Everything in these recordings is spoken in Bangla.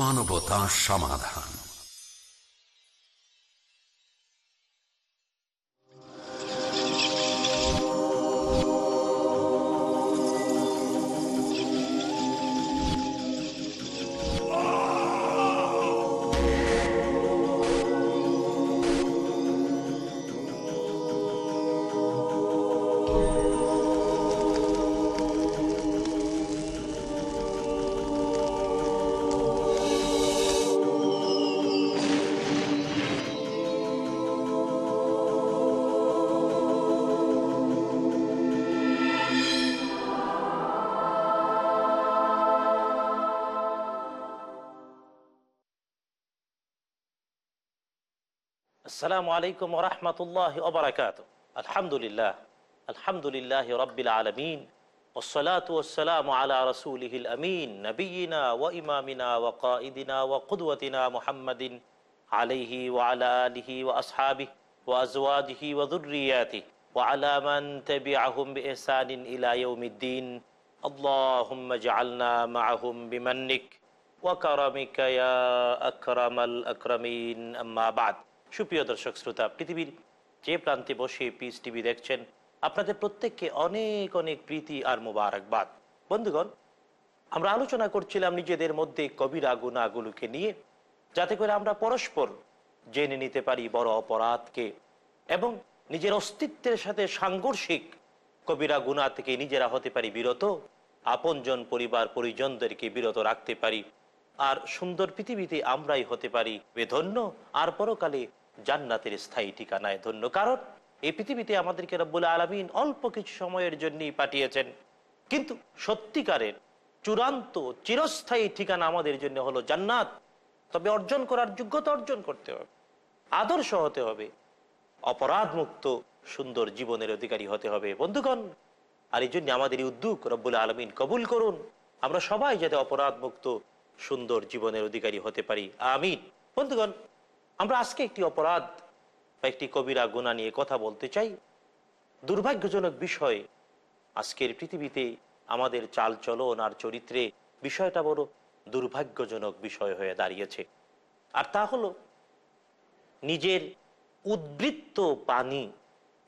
মানবতা সমাধান। আসসালামু আলাইকুম রহমতুল্লাহ ওবরাকাত আলহামদুলিল্লাহ আলহামদুলিল্লাহ রব্বিল আলমিন والصلاة والسلام على رسوله الأمين نبينا وإمامنا وقائدنا وقدوتنا محمد عليه وعلى آله وأصحابه وأزواجه وذرياته وعلى من تبعهم بإحسان إلى يوم الدين اللهم اجعلنا معهم بمنك وكرمك يا أكرم الأكرمين أما بعد সুপ্রিয় দর্শক শ্রোতা, পৃথিবীর যে প্রান্তে বসে পিস টিভি দেখছেন, আপনাদের প্রত্যেককে অনেক অনেক প্রীতি আর মোবারকবাদ। বন্ধুগণ, আমরা আলোচনা করছিলাম নিজেদের মধ্যে কবিরা গুণাগুলোকে নিয়ে, যাতে করে আমরা পরস্পর জেনে নিতে পারি বড় অপরাধকে এবং নিজের অস্তিত্বের সাথে সাংঘর্ষিক কবিরা গুণা থেকে নিজেরা হতে পারি বিরত, আপনজন পরিবার পরিজনদেরকে বিরত রাখতে পারি, আর সুন্দর পৃথিবীতে আমরাই হতে পারি বেধন্য, আর পরকালে জান্নাতের স্থায়ী ঠিকানায় ধন্য। কারণ এই পৃথিবীতে আমাদেরকে রব্বুল আলমিন অল্প কিছু সময়ের জন্যই পাঠিয়েছেন। কিন্তু সত্যিকারের চূড়ান্ত, চিরস্থায়ী ঠিকানা আমাদের জন্য হলো জান্নাত। তবে অর্জন করার যোগ্যতা অর্জন করতে হবে। আদর্শ হতে হবে। অপরাধ মুক্ত সুন্দর জীবনের অধিকারী হতে হবে। বন্ধুগণ, আর এই জন্য আমাদের উদ্যোগ রব্বুল আলমিন কবুল করুন। আমরা সবাই যাতে অপরাধ মুক্ত সুন্দর জীবনের অধিকারী হতে পারি। আমিন। বন্ধুগণ আমরা আজকে একটি অপরাধ বা একটি কবিরা গুণা নিয়ে কথা বলতে চাই। দুর্ভাগ্যজনক বিষয়, আজকের পৃথিবীতে আমাদের চাল চলন আর চরিত্রে বিষয়টা বড় দুর্ভাগ্যজনক বিষয় হয়ে দাঁড়িয়েছে। আর তা হলো, নিজের উদ্বৃত্ত পানি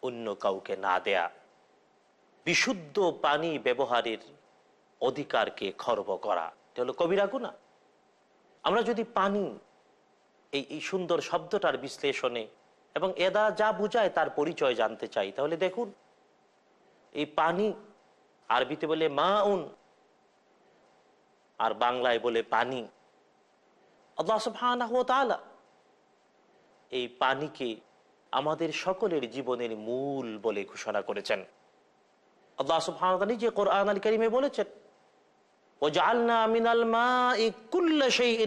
অন্য কাউকে না দেয়া, বিশুদ্ধ পানি ব্যবহারের অধিকারকে খর্ব করা। এটা হলো কবিরা গুণা। আমরা যদি পানি এই এই সুন্দর শব্দটার বিশ্লেষণে এবং এদা যা বুঝায় তার পরিচয় জানতে চাই। তাহলে দেখুন, এই পানি আরবিতে বলে মা উন আর বাংলায় বলে পানি। এই পানিকে আমাদের সকলের জীবনের মূল বলে ঘোষণা করেছেন। আল্লাহ নিজে কোরআন বলেছেন ও জালনা মা কুল্লা সেই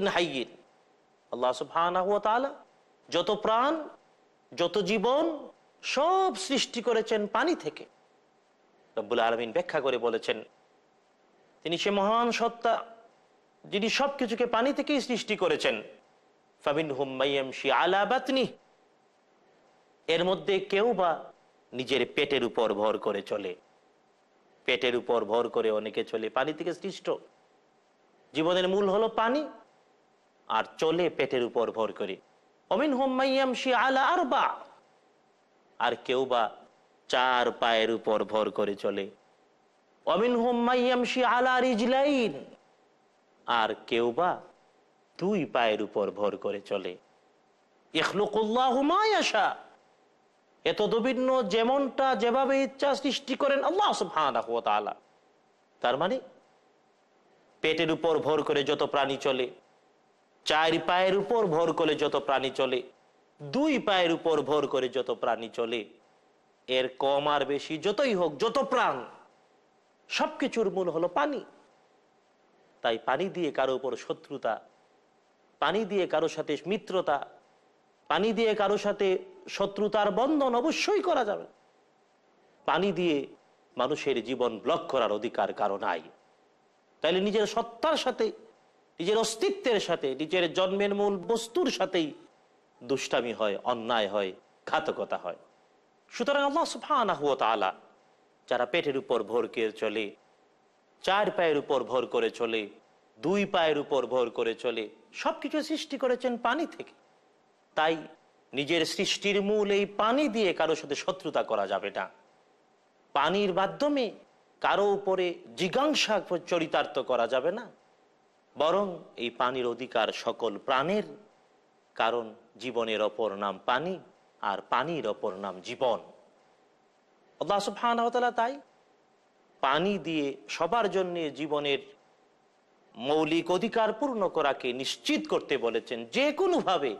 আল্লাহ যত প্রাণ, যত জীবন সব সৃষ্টি করেছেন পানি থেকে। রব্বুল আলমিন ব্যাখ্যা করে বলেছেন, তিনি সে মহান সত্তা যিনি সব কিছুকে পানি থেকেই সৃষ্টি করেছেন। ফাবিন হুম্মাইয়াম শি আলা বাতনি, এর মধ্যে কেউ বা নিজের পেটের উপর ভর করে চলে। পেটের উপর ভর করে অনেকে চলে, পানি থেকে সৃষ্ট। জীবনের মূল হলো পানি। আর চলে পেটের উপর ভর করে। অমিন হোম্মাইয়াম শি আলা আর বা আর কেউ বা চার পায়ের উপর ভর করে চলে। অমিন হোম্মাইয়াম শি আলা রিজলাইন। আর কেউ বা দুই পায়ের উপর ভর করে চলে। ইখলুকুল্লাহ এত দবিন্ন যেমনটা যেভাবে ইচ্ছা সৃষ্টি করেন আল্লাহ তার মানে পেটের উপর ভর করে যত প্রাণী চলে চার পায়ের উপর ভর করে যত প্রাণী চলে, দুই পায়ের উপর ভর করে যত প্রাণী চলে, এর কম আর বেশি যতই হোক, যত প্রাণ, সবকিছুর মূল হলো পানি। তাই পানি দিয়ে কারও উপর শত্রুতা, পানি দিয়ে কারও সাথে মিত্রতা, পানি দিয়ে কারও সাথে শত্রুতার বন্ধন অবশ্যই করা যাবে। পানি দিয়ে মানুষের জীবন ব্লক করার অধিকার কারও নাই। তাইলে নিজের সত্তার সাথে নিজের অস্তিত্বের সাথে, নিজের জন্মের মূল বস্তুর সাথেই দুষ্টামি হয়, অন্যায় হয়, ঘাতকতা হয়। সুতরাং আল্লাহ সুফানা তালা যারা পেটের উপর ভর করে চলে, চার পায়ের উপর ভর করে চলে, দুই পায়ের উপর ভর করে চলে, সবকিছু সৃষ্টি করেছেন পানি থেকে। তাই নিজের সৃষ্টির মূল এই পানি দিয়ে কারোর সাথে শত্রুতা করা যাবে না। পানির মাধ্যমে কারও উপরে জিজ্ঞাসা চরিতার্থ করা যাবে না। বরং এই পানির অধিকার সকল প্রাণের, কারণ জীবনের অপর নাম পানি আর পানির অপর নাম জীবন। আল্লাহ তাই পানি দিয়ে সবার জন্য জীবনের মৌলিক অধিকার পূর্ণ করাকে নিশ্চিত করতে বলেছেন। যে কোনোভাবে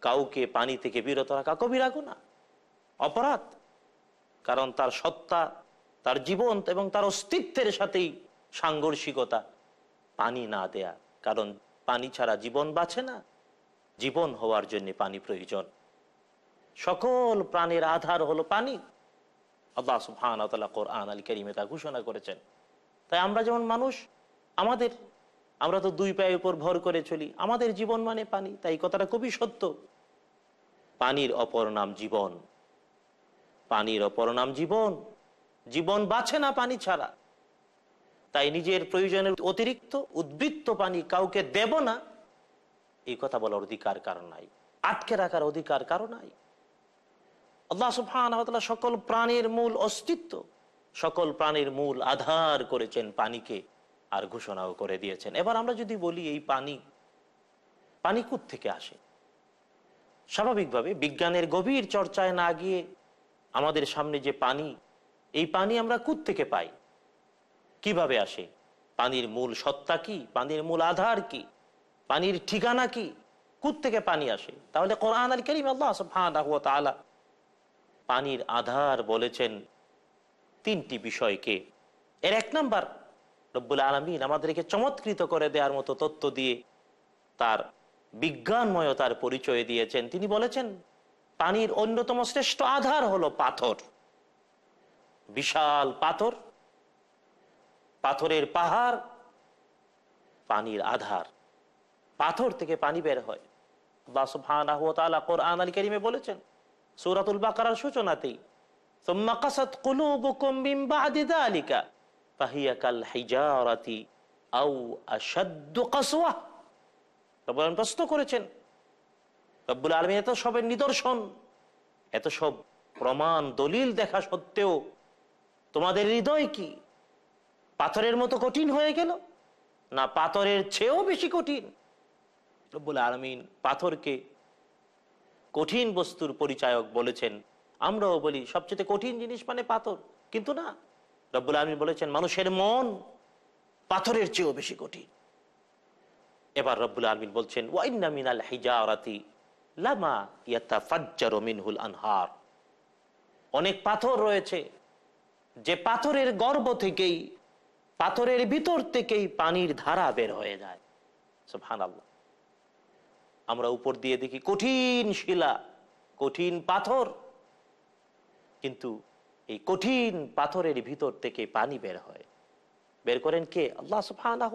কাউকে পানি থেকে বিরত রাখা কবিরা গুনাহ অপরাধ। কারণ তার সত্তা, তার জীবন এবং তার অস্তিত্বের সাথেই সাংঘর্ষিকতা। পানি না দেয়া। কারণ পানি ছাড়া জীবন বাঁচে না। জীবন হওয়ার জন্য পানি প্রয়োজন। সকল প্রাণের আধার হলো পানি। আল্লাহ সুবহান কোরআন আল করিমে তা ঘোষণা করেছেন। তাই আমরা যেমন মানুষ, আমাদের, আমরা তো দুই পায়ের উপর ভর করে চলি। আমাদের জীবন মানে পানি। তাই কথাটা খুবই সত্য। পানির অপর নাম জীবন। পানির অপর নাম জীবন। জীবন বাঁচে না পানি ছাড়া। তাই নিজের প্রয়োজনের অতিরিক্ত উদ্বৃত্ত পানি কাউকে দেব না। এই কথা বলার অধিকার কারণ নাই। আটকে রাখার অধিকার কারণ নাই। আল্লাহ সুবহান সকল প্রাণীর মূল অস্তিত্ব, সকল প্রাণীর মূল আধার করেছেন পানিকে আর ঘোষণাও করে দিয়েছেন। এবার আমরা যদি বলি এই পানি পানি থেকে আসে? স্বাভাবিকভাবে বিজ্ঞানের গভীর চর্চায় না গিয়ে আমাদের সামনে যে পানি, এই পানি আমরা থেকে পাই? কীভাবে আসে? পানির মূল সত্তা কি? পানির মূল আধার কি? পানির ঠিকানা কি? থেকে পানি আসে? তাহলে কোরআন আল করিম আল্লাহ পানির আধার বলেছেন তিনটি বিষয়কে। এর এক নাম্বার, রব্বুল আলমিন আমাদেরকে চমৎকৃত করে দেওয়ার মতো তত্ত্ব দিয়ে তার বিজ্ঞানময়তার পরিচয় দিয়েছেন। তিনি বলেছেন, পানির অন্যতম শ্রেষ্ঠ আধার হলো পাথর। বিশাল পাথর পাথরের পাহাড়, পানির আধার। পাথর থেকে পানি বের হয়। বলেছেন, সৌরাতুল বাকার সূচনাতেই প্রশ্ন করেছেন এত সবের নিদর্শন, এত সব প্রমাণ, দলিল দেখা সত্ত্বেও তোমাদের হৃদয় কি? পাথরের মতো কঠিন হয়ে গেল। না, পাথরের চেয়েও বেশি কঠিন। রব্বুল আলমিন পাথরকে কঠিন বস্তুর পরিচায়ক বলেছেন। আমরাও বলি, সবচেয়ে কঠিন জিনিস মানে পাথর। কিন্তু না, রব্বুল আলমী বলেছেন, মানুষের মন পাথরের চেয়েও বেশি কঠিন। এবার রব্বুল আলমিন বলছেন মিনাল লামা ইয়াতা আনহার। অনেক পাথর রয়েছে। যে পাথরের গর্ব থেকেই পাথরের ভিতর থেকেই পানির ধারা বের হয়ে যায়। আমরা উপর দিয়ে দেখি কঠিন শিলা, কঠিন পাথর। কিন্তু এই কঠিন পাথরের ভিতর থেকে পানি বের হয়। বের করেন কে? আল্লাহ সুফানা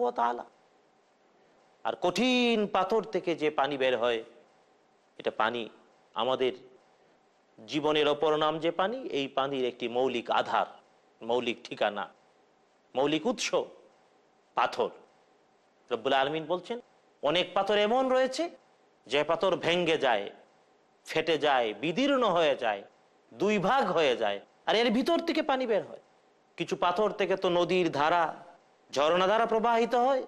আর কঠিন পাথর থেকে যে পানি বের হয়, এটা পানি আমাদের জীবনের অপর নাম যে পানি, এই পানির একটি মৌলিক আধার, মৌলিক ঠিকানা। মৌলিক উৎস, পাথর। রব্বুল আলমিন বলছেন, অনেক পাথর এমন রয়েছে, যে পাথর ভেঙ্গে যায়, ফেটে যায়, বিদীর্ণ হয়ে যায়, দুই ভাগ হয়ে যায়, আর এর ভিতর থেকে পানি বের হয়। কিছু পাথর থেকে তো নদীর ধারা, ঝর্ণা ধারা প্রবাহিত হয়,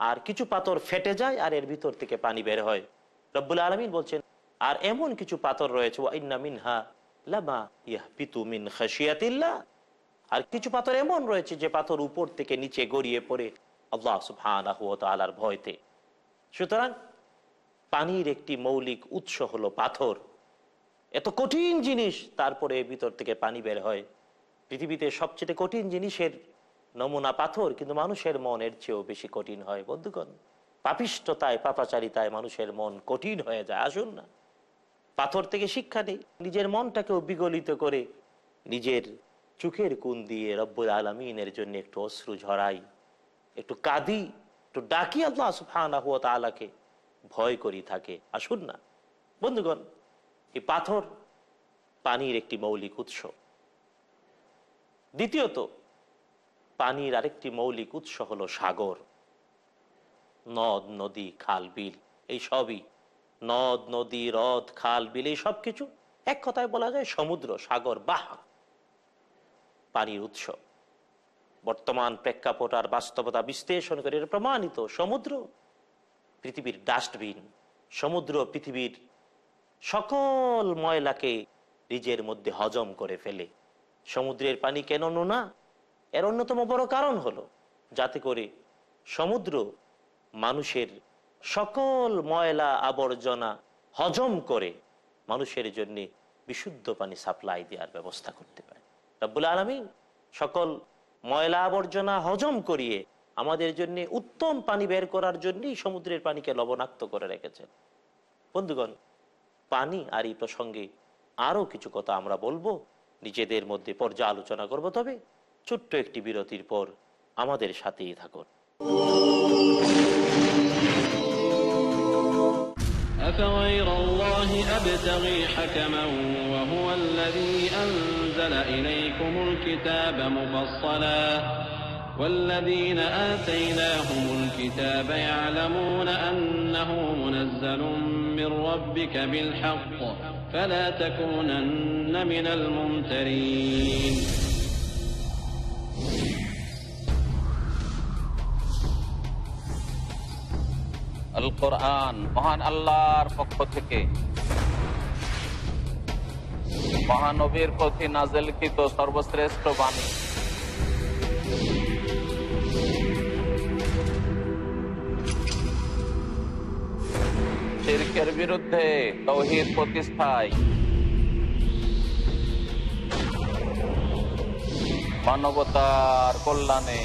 আর কিছু পাথর ফেটে যায়, আর এর ভিতর থেকে পানি বের হয়। রব্বুল আলমিন বলছেন, আর এমন কিছু পাথর রয়েছে মিনহা লামা ইয়া পিতু মিন খাসিয়াতিল্লাহ আর কিছু পাথর এমন রয়েছে যে পাথর উপর থেকে নিচে গড়িয়ে পড়ে আল্লাহ তাআলার ভয়তে। সুতরাং পানির একটি মৌলিক উৎস হলো পাথর। এত কঠিন জিনিস, তারপরে ভিতর থেকে পানি বের হয়। পৃথিবীতে সবচেয়ে কঠিন জিনিসের নমুনা পাথর, কিন্তু মানুষের মন এর চেয়েও বেশি কঠিন হয়। বন্ধুগণ পাপিষ্টতায় পাপাচারিতায় মানুষের মন কঠিন হয়ে যায়, আসুন না। পাথর থেকে শিক্ষা নেই। নিজের মনটাকেও বিগলিত করে নিজের চোখের কুন দিয়ে রব্বুল আলমিনের জন্য একটু অশ্রু ঝরাই, একটু কাঁদি, একটু ডাকি আল্লাহ সুফানা হুয়া তালাকে ভয় করি থাকে। আসুন না। বন্ধুগণ, এই পাথর পানির একটি মৌলিক উৎস। দ্বিতীয়ত, পানির আরেকটি মৌলিক উৎস হলো সাগর। নদ, নদী, খাল, বিল, এই সবই নদ, নদী, হ্রদ, খাল, বিল, এই সব কিছু এক কথায় বলা যায় সমুদ্র, সাগর, বাহা। পানির উৎস। বর্তমান প্রেক্ষাপট আর বাস্তবতা বিশ্লেষণ করে এটা প্রমাণিত সমুদ্র, পৃথিবীর ডাস্টবিন, সমুদ্র, পৃথিবীর সকল ময়লাকে নিজের মধ্যে হজম করে ফেলে। সমুদ্রের পানি কেন নোনা এর অন্যতম বড় কারণ হলো, যাতে করে সমুদ্র মানুষের সকল ময়লা আবর্জনা হজম করে মানুষের জন্য বিশুদ্ধ পানি সাপ্লাই দেওয়ার ব্যবস্থা করতে পারে। রব্বুল আলমী সকল ময়লা আবর্জনা হজম করিয়ে আমাদের জন্য উত্তম পানি বের করার জন্যই সমুদ্রের পানিকে লবণাক্ত করে রেখেছেন বন্ধুগণ পানি আর এই প্রসঙ্গে আরও কিছু কথা আমরা বলবো নিজেদের মধ্যে পর্যালোচনা করব তবে ছোট্ট একটি বিরতির পর আমাদের সাথেই থাকুন أفغير الله أبتغي حكما وهو الذي أنزل إليكم الكتاب مفصلا والذين آتيناهم الكتاب يعلمون أنه منزل من ربك بالحق فلا تكونن من الممترين আল কোরআন মহান আল্লাহর পক্ষ থেকে মহানবীর প্রতি নাজেলকৃত সর্বশ্রেষ্ঠ বাণী। শিরকের বিরুদ্ধে তৌহিদ প্রতিষ্ঠায় মানবতার কল্যাণে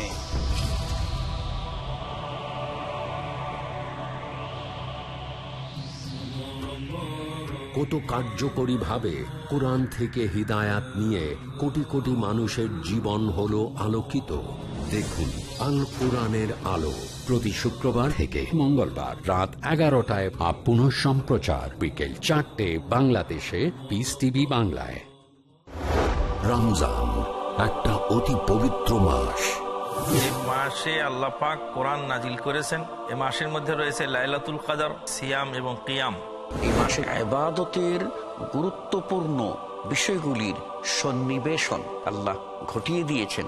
কত কার্যকরীভাবে কোরআন থেকে হিদায়াত নিয়ে কোটি কোটি মানুষের জীবন হলো আলোকিত। দেখুন আল কোরআনের আলো প্রতি শুক্রবার থেকে মঙ্গলবার রাত এগারোটায় বা পুনঃ সম্প্রচার বিকেল চারটে বাংলাদেশে পিস টিভি বাংলায়। রমজান একটা অতি পবিত্র মাস। মাসে আল্লাহ পাক কোরআন নাজিল করেছেন। এ মাসের মধ্যে রয়েছে লাইলাতুল কাদার, সিয়াম এবং কিয়াম। এই মাসে আবাদতের গুরুত্বপূর্ণ বিষয়গুলির সন্নিবেশন আল্লাহ ঘটিয়ে দিয়েছেন।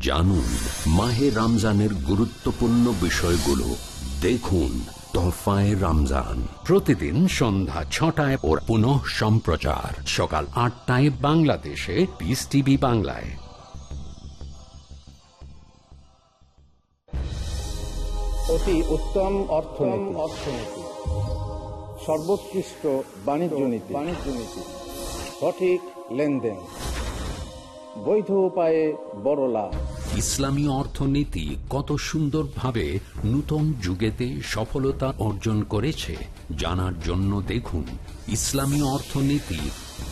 জানুন মাহে রমজানের গুরুত্বপূর্ণ বিষয়গুলো। দেখুন তোহফায় রমজান। প্রতিদিন সন্ধ্যা ছটায় ও পুনঃ সম্প্রচার। সকাল আটটায় বাংলাদেশে পিস টিভি বাংলায়। অতি উত্তম অর্থনীতি। অর্থনীতি সর্বোৎকৃষ্ট বাণিজ্য নীতি বাণিজ্য নীতি। সঠিক লেনদেন। বৈধ উপায়ে বড় লাভ। ইসলামী অর্থনীতি কত সুন্দরভাবে নূতন যুগেতে সফলতা অর্জন করেছে, জানার জন্য দেখুন ইসলামী অর্থনীতি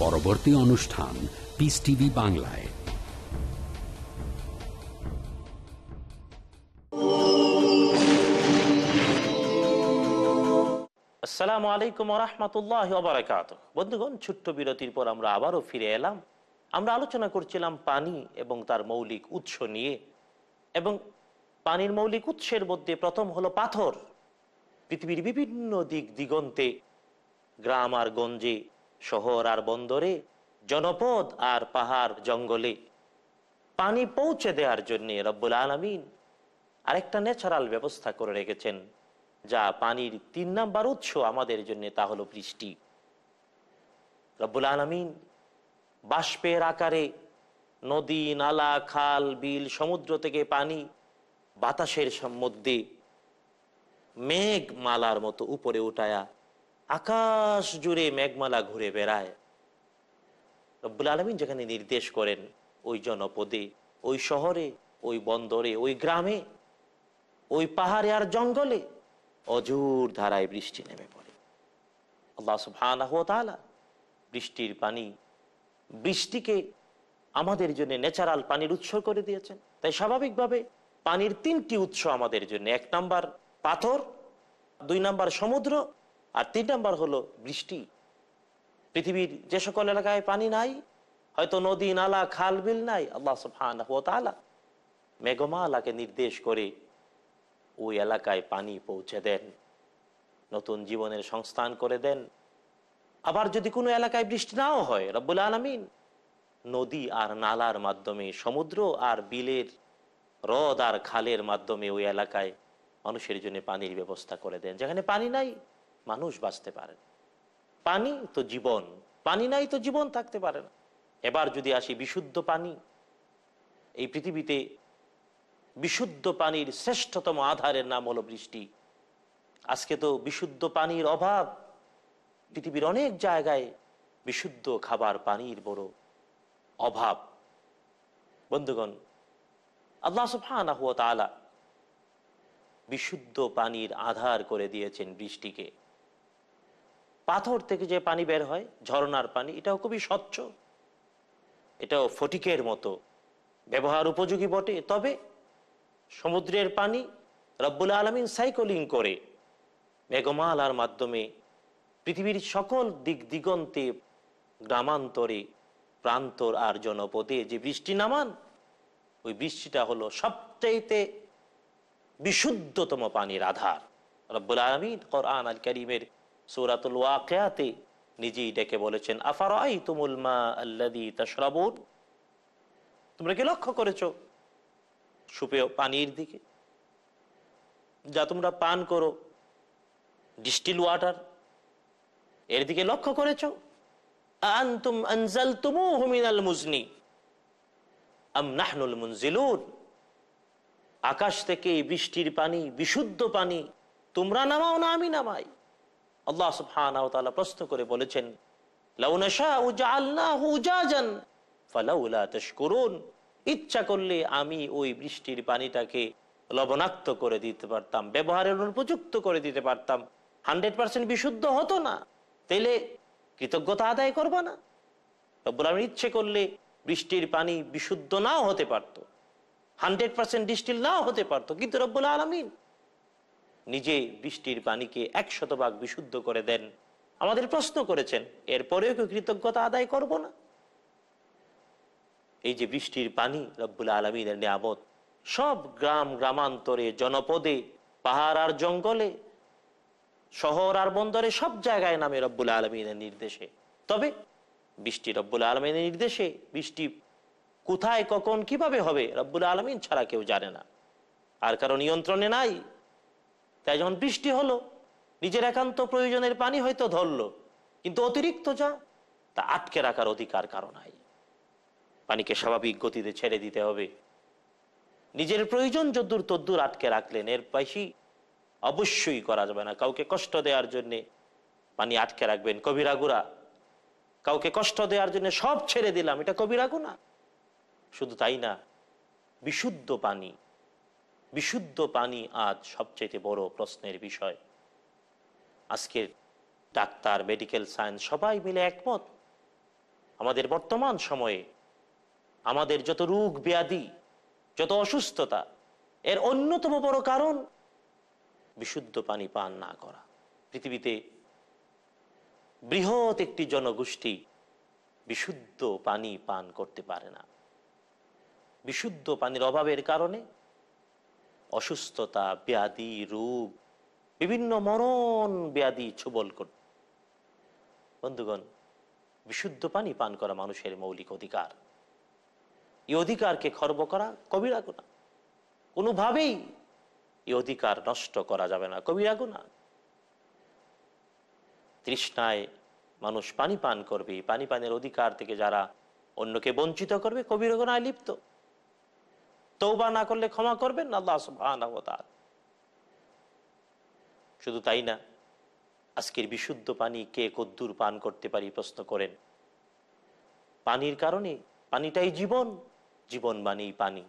পরবর্তী অনুষ্ঠান পিস টিভি বাংলায়। আসসালামু আলাইকুম রহমতুল্লাহ বন্ধুগণ, ছোট্ট বিরতির পর আমরা আবারও ফিরে এলাম। আমরা আলোচনা করছিলাম পানি এবং তার মৌলিক উৎস নিয়ে। এবং পানির মৌলিক উৎসের মধ্যে প্রথম হলো পাথর। পৃথিবীর বিভিন্ন দিক দিগন্তে, গ্রাম আর গঞ্জে, শহর আর বন্দরে, জনপদ আর পাহাড় জঙ্গলে। পানি পৌঁছে দেওয়ার জন্য রব্বুল আলমিন আরেকটা ন্যাচারাল ব্যবস্থা করে রেখেছেন, যা পানির তিন নাম্বার উৎস আমাদের জন্য তা হলো বৃষ্টি। রব্বুল আলমিন বাষ্পের আকারে নদী, নালা, খাল, বিল, সমুদ্র থেকে পানি বাতাসের মধ্যে মেঘ মালার মতো উপরে উঠায়া আকাশ জুড়ে মেঘমালা ঘুরে বেড়ায়। রব্বুল আলমিন যেখানে নির্দেশ করেন, ওই জনপদে, ওই শহরে, ওই বন্দরে, ওই গ্রামে, ওই পাহাড়ে আর জঙ্গলে অজুর ধারায় বৃষ্টি নেমে পড়ে। আল্লাহ ওয়া বৃষ্টির পানি বৃষ্টিকে আমাদের জন্য ন্যাচারাল পানির উৎস করে দিয়েছেন। তাই স্বাভাবিকভাবে পানির তিনটি উৎস আমাদের জন্য, এক নাম্বার পাথর, দুই নাম্বার সমুদ্র, আর তিন নাম্বার হলো বৃষ্টি। পৃথিবীর যে সকল এলাকায় পানি নাই, হয়তো নদী, নালা, খাল, বিল নাই, আল্লাহ তাআলা মেঘমালাকে নির্দেশ করে ওই এলাকায় পানি পৌঁছে দেন, নতুন জীবনের সংস্থান করে দেন আবার যদি কোনো এলাকায় বৃষ্টি নাও হয়, রব্বুল আলমিন, নদী আর নালার মাধ্যমে, সমুদ্র আর বিলের হ্রদ আর খালের মাধ্যমে ওই এলাকায় মানুষের জন্য পানির ব্যবস্থা করে দেন। যেখানে পানি নাই, মানুষ বাঁচতে পারে পানি তো জীবন। পানি নাই তো জীবন থাকতে পারে না। এবার যদি আসি বিশুদ্ধ পানি, এই পৃথিবীতে বিশুদ্ধ পানির শ্রেষ্ঠতম আধারের নাম হলো বৃষ্টি। আজকে তো বিশুদ্ধ পানির অভাব। পৃথিবীর অনেক জায়গায় বিশুদ্ধ খাবার, পানির বড় অভাব। বন্ধুগণ, আল্লাহ সুবহানাহু ওয়া তাআলা বিশুদ্ধ পানির আধার করে দিয়েছেন বৃষ্টিকে। পাথর থেকে যে পানি বের হয় ঝরনার পানি, এটাও খুবই স্বচ্ছ। এটাও ফটিকের মতো। ব্যবহার উপযোগী বটে। তবে সমুদ্রের পানি রব্বুল আলমিন সাইক্লিং করে, মেঘমালার মাধ্যমে পৃথিবীর সকল দিক দিগন্তে গ্রামান্তরে প্রান্তর আর জনপদে যে বৃষ্টি নামান, ওই বৃষ্টিটা হলো সবচাইতে বিশুদ্ধতম পানির আধার। রব্বুল আলমিন কোরআন আল করিমের সৌরাতুল ওয়াকেয়াতে নিজেই ডেকে বলেছেন আফার আই তুমুল মা আল্লাদি তশরাবুন? তোমরা কি লক্ষ্য করেছ? সুপে পানির দিকে। যা তোমরা পান করো, ডিস্টিল ওয়াটার এর দিকে লক্ষ্য করেছ? আকাশ থেকে বৃষ্টির পানি, বিশুদ্ধ পানি, তোমরা নামাও না, আমি নামাই। আল্লাহ সুবহানাহু প্রশ্ন করে বলেছেন ইচ্ছা করলে আমি ওই বৃষ্টির পানিটাকে লবণাক্ত করে দিতে পারতাম, ব্যবহারের অনুপযুক্ত করে দিতে পারতাম। হান্ড্রেড পার্সেন্ট বিশুদ্ধ হতো না। তাইলে কৃতজ্ঞতা আদায় করব না। রব্বুল আলমিন ইচ্ছে করলে বৃষ্টির পানি বিশুদ্ধ নাও হতে পারতো। হান্ড্রেড পার্সেন্ট ডিস্টিল নাও হতে পারতো। কিন্তু রব্বুল আলমিন নিজে বৃষ্টির পানিকে একশত ভাগ বিশুদ্ধ করে দেন। আমাদের প্রশ্ন করেছেন, এরপরেও কি কৃতজ্ঞতা আদায় করব না? এই যে বৃষ্টির পানি রব্বুল আলমিনের নিয়ামত, সব গ্রাম, গ্রামান্তরে, জনপদে, পাহাড় আর জঙ্গলে শহর আর বন্দরে সব জায়গায় নামে রব্বুল আলমিনের নির্দেশে। তবে বৃষ্টি রব্বুল আলমিনের নির্দেশে, বৃষ্টি কোথায়, কখন, কীভাবে হবে, রব্বুল আলমিন ছাড়া কেউ জানে না। আর কারও নিয়ন্ত্রণে নাই। তাই যখন বৃষ্টি হলো, নিজের একান্ত প্রয়োজনের পানি হয়তো ধরলো, কিন্তু অতিরিক্ত যা, তা আটকে রাখার অধিকার কারও নাই। পানিকে স্বাভাবিক গতিতে ছেড়ে দিতে হবে। নিজের প্রয়োজন যদ্দূর তদ্দূর আটকে রাখলেন, এর বেশি অবশ্যই করা যাবে না। কাউকে কষ্ট দেওয়ার জন্যে পানি আটকে রাখবেন। কবিরাগুরা কাউকে কষ্ট দেওয়ার জন্য সব ছেড়ে দিলাম। এটা কবিরাগু না শুধু তাই না, বিশুদ্ধ পানি বিশুদ্ধ পানি আজ সবচেয়ে বড় প্রশ্নের বিষয়। আজকের ডাক্তার, মেডিকেল সায়েন্স সবাই মিলে একমত। আমাদের বর্তমান সময়ে আমাদের যত রোগ ব্যাধি, যত অসুস্থতা, এর অন্যতম বড় কারণ বিশুদ্ধ পানি পান না করা। পৃথিবীতে বৃহৎ একটি জনগোষ্ঠী বিশুদ্ধ পানি পান করতে পারে না। বিশুদ্ধ পানির অভাবের কারণে অসুস্থতা, ব্যাধি, রোগ, বিভিন্ন মরণ ব্যাধি ছবল কর বন্ধুগণ, বিশুদ্ধ পানি পান করা মানুষের মৌলিক অধিকার। এই অধিকারকে খর্ব করা কবিরা কোনোভাবেই এই অধিকার নষ্ট করা যাবে না। কবিরা গুণা। তৃষ্ণায় মানুষ পানি পান করবে। পানি পানের অধিকার থেকে যারা অন্যকে বঞ্চিত করবে, কবির গুণায় লিপ্ত। তৌবা না করলে ক্ষমা করবেন আল্লাহ তাআলা। শুধু তাই না, আজকের বিশুদ্ধ পানি কে কদ্দুর পান করতে পারি প্রশ্ন করেন। পানির কারণে, পানিটাই জীবন। জীবন মানেই পানি।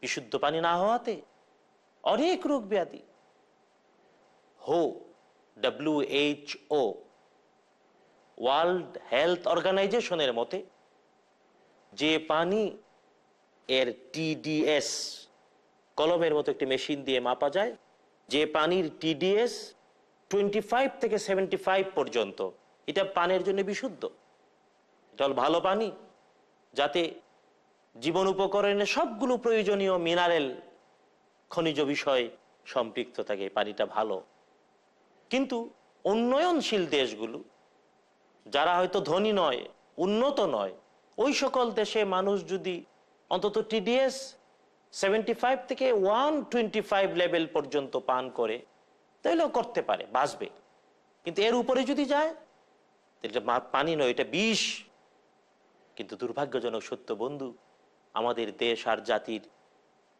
বিশুদ্ধ পানি না হওয়াতে অনেক রোগ ব্যাধি who W H O world health অর্গানাইজেশনের মতে, যে পানি এর টিডিএস কলমের মতো একটি মেশিন দিয়ে মাপা যায়, যে পানির টিডিএস টোয়েন্টি ফাইভ থেকে সেভেন্টি ফাইভ পর্যন্ত, এটা পানের জন্য বিশুদ্ধ। এটা ভালো পানি, যাতে জীবন উপকরণে সবগুলো প্রয়োজনীয় মিনারেল খনিজ বিষয় সম্পৃক্ত থাকে পানিটা ভালো। কিন্তু উন্নয়নশীল দেশগুলো, যারা হয়তো ধনী নয়, উন্নত নয়, ওই সকল দেশে মানুষ যদি অন্তত টিডিএস সেভেন্টি ফাইভ থেকে ওয়ান টোয়েন্টি ফাইভ লেভেল পর্যন্ত পান করে তাহলেও করতে পারে, বাঁচবে। কিন্তু এর উপরে যদি যায় এটা পানি নয়, এটা বিষ। কিন্তু দুর্ভাগ্যজনক সত্য বন্ধু, আমাদের দেশ আর জাতির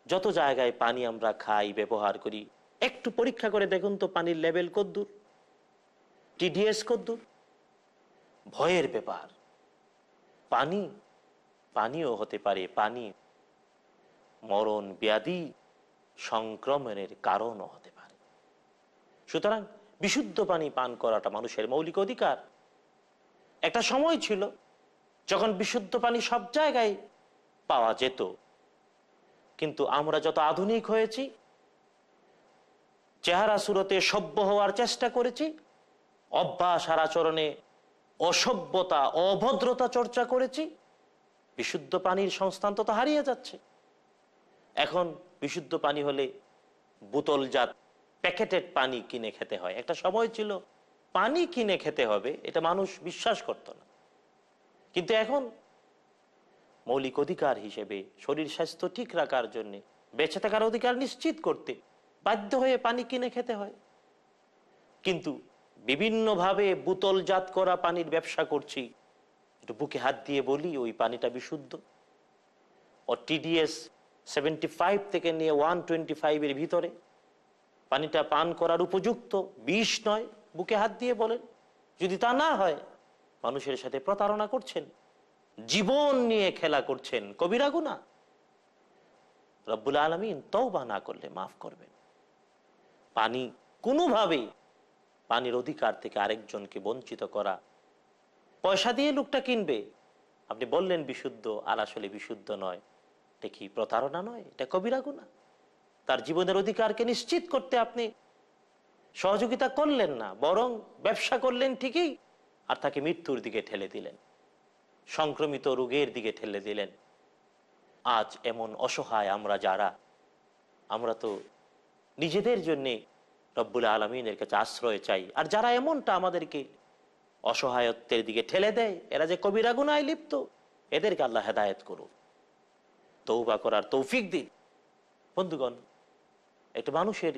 যত জায়গায় পানি আমরা খাই, ব্যবহার করি, একটু পরীক্ষা করে দেখুন তো পানির লেভেল কদ্দূর টিডিএস কদ্দূর ভয়ের ব্যাপার। পানি, পানিও হতে পারে, পানি মরণ ব্যাধি সংক্রমণের কারণও হতে পারে। সুতরাং বিশুদ্ধ পানি পান করাটা মানুষের মৌলিক অধিকার। একটা সময় ছিল যখন বিশুদ্ধ পানি সব জায়গায় পাওয়া যেত। কিন্তু আমরা যত আধুনিক হয়েছি, চেহারা সুরতে সভ্য হওয়ার চেষ্টা করেছি, অভ্যাস আর আচরণে অসভ্যতা, অভদ্রতা চর্চা করেছি, বিশুদ্ধ পানির সংস্থান তো হারিয়ে যাচ্ছে। এখন বিশুদ্ধ পানি হলে বোতলজাত, প্যাকেটেড পানি কিনে খেতে হয়। একটা সময় ছিল পানি কিনে খেতে হবে, এটা মানুষ বিশ্বাস করত না। কিন্তু এখন মৌলিক অধিকার হিসেবে শরীর স্বাস্থ্য ঠিক রাখার জন্য বেঁচে থাকার অধিকার নিশ্চিত করতে বাধ্য হয়ে পানি কিনে খেতে হয়। কিন্তু বিভিন্নভাবে বোতলজাত করা পানির ব্যবসা করছি। একটু বুকে হাত দিয়ে বলি, ওই পানিটা বিশুদ্ধ। ও টিডিএস সেভেন্টি ফাইভ থেকে নিয়ে ওয়ান টোয়েন্টি ফাইভের ভিতরে পানিটা পান করার উপযুক্ত বিষ নয়, বুকে হাত দিয়ে বলেন। যদি তা না হয়, মানুষের সাথে প্রতারণা করছেন। জীবন নিয়ে খেলা করছেন কবিরা গুনা রব্বুল আলমিন তওবা না করলে মাফ করবেন। পানি কোনোভাবেই পানির অধিকার থেকে আরেকজনকে বঞ্চিত করা। পয়সা দিয়ে লোকটা কিনবে। আপনি বললেন বিশুদ্ধ, আর আসলে বিশুদ্ধ নয়। এটা কি প্রতারণা নয়? এটা কবিরা গুণা তার জীবনের অধিকারকে নিশ্চিত করতে আপনি সহযোগিতা করলেন না, বরং ব্যবসা করলেন ঠিকই, আর তাকে মৃত্যুর দিকে ঠেলে দিলেন। সংক্রমিত রোগের দিকে ঠেলে দিলেন। আজ এমন অসহায় আমরা যারা, আমরা তো নিজেদের জন্যে রব্বুল আলমিনের কাছে আশ্রয় চাই। আর যারা এমনটা আমাদেরকে অসহায়ত্বের দিকে ঠেলে দেয়, এরা যে কবিরা গুনায় লিপ্ত, এদেরকে আল্লাহ হেদায়ত করুন তৌবা করার তৌফিক দিন। বন্ধুগণ, একটা মানুষের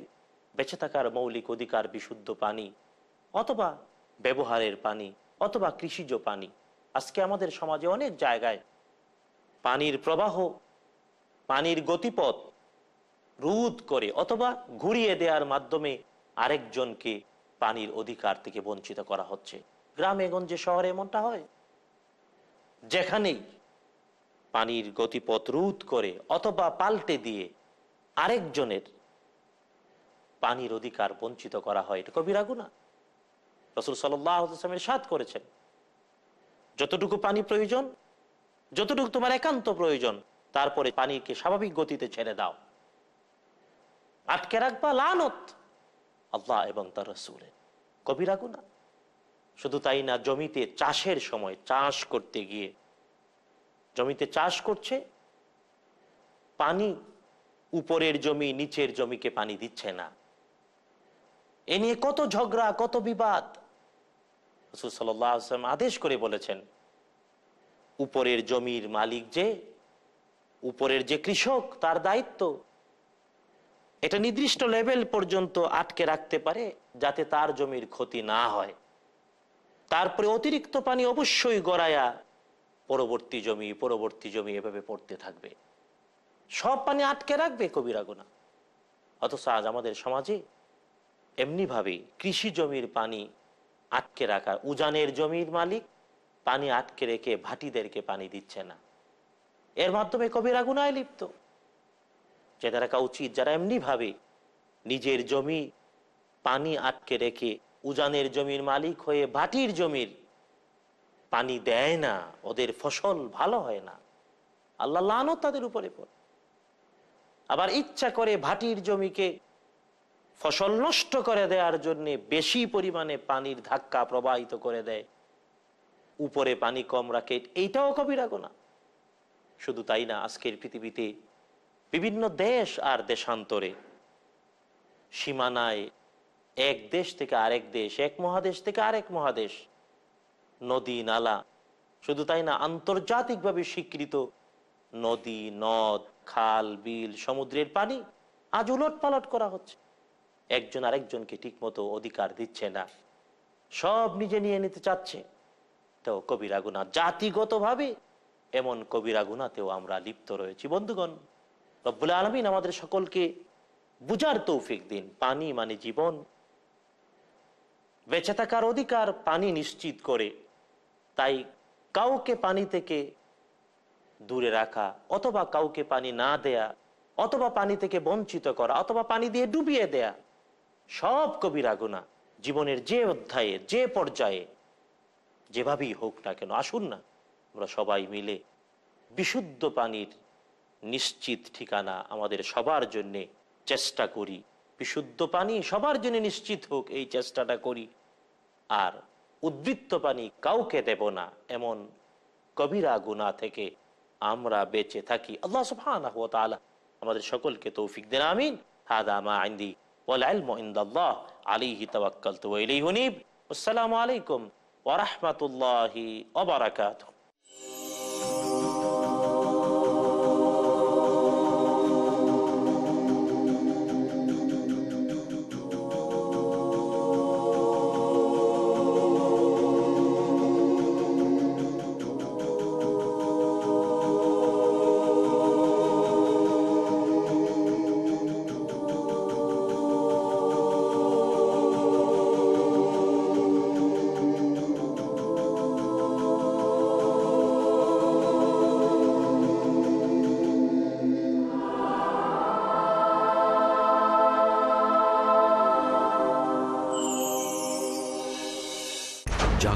বেঁচে থাকার মৌলিক অধিকার বিশুদ্ধ পানি, অথবা ব্যবহারের পানি, অথবা কৃষিজ পানি আজকে আমাদের সমাজে অনেক জায়গায় পানির প্রবাহ, পানির গতিপথ রোধ করে অথবা ঘুরিয়ে দেওয়ার মাধ্যমে আরেকজনকে পানির অধিকার থেকে বঞ্চিত করা হচ্ছে। গ্রামে গঞ্জে শহরে এমনটা হয়। যেখানেই পানির গতিপথ রোধ করে অথবা পাল্টে দিয়ে আরেকজনের পানির অধিকার বঞ্চিত করা হয়, এটা কবিরা গুণা রসুল সাল্লামের সাত করেছেন। যতটুকু পানি প্রয়োজন, যতটুকু তোমার একান্ত প্রয়োজন, তারপরে পানিকে স্বাভাবিক গতিতে ছেড়ে দাও। আটকে রাখবা লানত আল্লাহ এবং তার রসুলের। কবিরা গুণা শুধু তাই না, জমিতে চাষের সময় চাষ করতে গিয়ে, জমিতে চাষ করছে, পানি উপরের জমি, নিচের জমিকে পানি দিচ্ছে না। এ নিয়ে কত ঝগড়া, কত বিবাদ। রসুল সাল্লাম আদেশ করে বলেছেন, উপরের জমির মালিক যে, উপরের যে কৃষক, তার দায়িত্ব। এটা নির্দিষ্ট লেভেল পর্যন্ত আটকে রাখতে পারে যাতে তার জমির ক্ষতি না হয়। তারপরে অতিরিক্ত পানি অবশ্যই গড়ায়া পরবর্তী জমি পরবর্তী জমি এভাবে পড়তে থাকবে। সব পানি আটকে রাখবে কবিরা গোনা অথচ আজ আমাদের সমাজে এমনিভাবে কৃষি জমির পানি আটকে রাখা উজানের জমির মালিক পানি আটকে রেখে ভাটিদেরকে পানি দিচ্ছে না। এর মাধ্যমে কবিরা গুনায় লিপ্ত। যেটা রাখা উচিত, যারা এমনিভাবে নিজের জমি পানি আটকে রেখে উজানের জমির মালিক হয়ে ভাটির জমির পানি দেয় না, ওদের ফসল ভালো হয় না। আল্লাহ তাদের উপরে পড়ে। আবার ইচ্ছা করে ভাটির জমিকে ফসল নষ্ট করে দেওয়ার জন্য বেশি পরিমাণে পানির ধাক্কা প্রবাহিত করে দেয়। উপরে পানি কম রাখে, এইটাও কবিরা গোনা শুধু তাই না, আজকের পৃথিবীতে বিভিন্ন দেশ আর দেশান্তরে সীমানায় এক দেশ থেকে আরেক দেশ, এক মহাদেশ থেকে আরেক মহাদেশ, নদী, নালা, শুধু তাই না, আন্তর্জাতিকভাবে স্বীকৃত নদী, নদ, খাল, বিল, সমুদ্রের পানি আজ উলট পালট করা হচ্ছে। একজন আরেকজনকে ঠিকমতো অধিকার দিচ্ছে না। সব নিজে নিয়ে নিতে চাচ্ছে। তো কবিরা গুণা জাতিগতভাবে এমন কবিরা গুণাতেও আমরা লিপ্ত রয়েছি। বন্ধুগণ, রব্বুল আলমিন আমাদের সকলকে বুঝার তৌফিক দিন। পানি মানে জীবন। বেঁচে থাকার অধিকার পানি নিশ্চিত করে। তাই কাউকে পানি থেকে দূরে রাখা অথবা কাউকে পানি না দেয়া, অথবা পানি থেকে বঞ্চিত করা, অথবা পানি দিয়ে ডুবিয়ে দেয়া সব কবিরা গুণা জীবনের যে অধ্যায়ে, যে পর্যায়ে, যেভাবেই হোক না কেন, আসুন না, আমরা সবাই মিলে বিশুদ্ধ পানির নিশ্চিত ঠিকানা আমাদের সবার জন্যে চেষ্টা করি। বিশুদ্ধ পানি সবার জন্য নিশ্চিত হোক, এই চেষ্টাটা করি। আর উদ্বৃত্ত পানি কাউকে দেব না, এমন কবিরা গুণা থেকে আমরা বেঁচে থাকি। আল্লাহ তাআলা আমাদের সকলকে তৌফিক দেন, আমিন। হাদা মা ইনদি ওয়াল ইলমু ইনদাল্লাহ আলাইহি তাওয়াক্কালতু ওয়া ইলাইহি উনীব আসসালামু আলাইকুম ওয়া রাহমাতুল্লাহি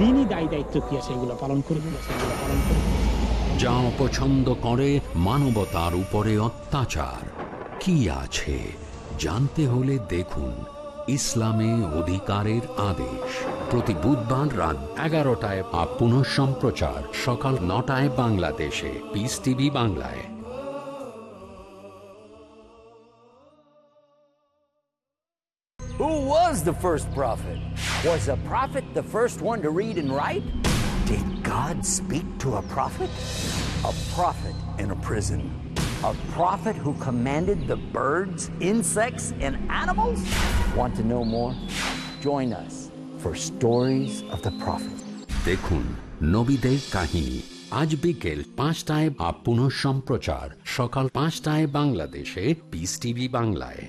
দিনই দায় দায়িত্ব কি আছে এগুলো পালন করব সেগুলো পালন করব যা অপছন্দ করে মানবতার উপরে অত্যাচার। কি আছে জানতে হলে দেখুন ইসলামে অধিকারের আদেশ। প্রতি বুধবার রাত এগারোটায় বা পুনঃ সম্প্রচার সকাল নটায় বাংলাদেশে। পিস টিভি বাংলায়। Who was the first prophet? Was a prophet the first one to read and write? Did God speak to a prophet? A prophet in a prison. A prophet who commanded the birds, insects, and animals? Want to know more? Join us for Stories of the Prophet. দেখুন নবীদের কাহিনী আজ বিকেল পাঁচটায় বা পুনঃ সম্প্রচার সকাল পাঁচটায় বাংলাদেশে পিস টিভি বাংলায়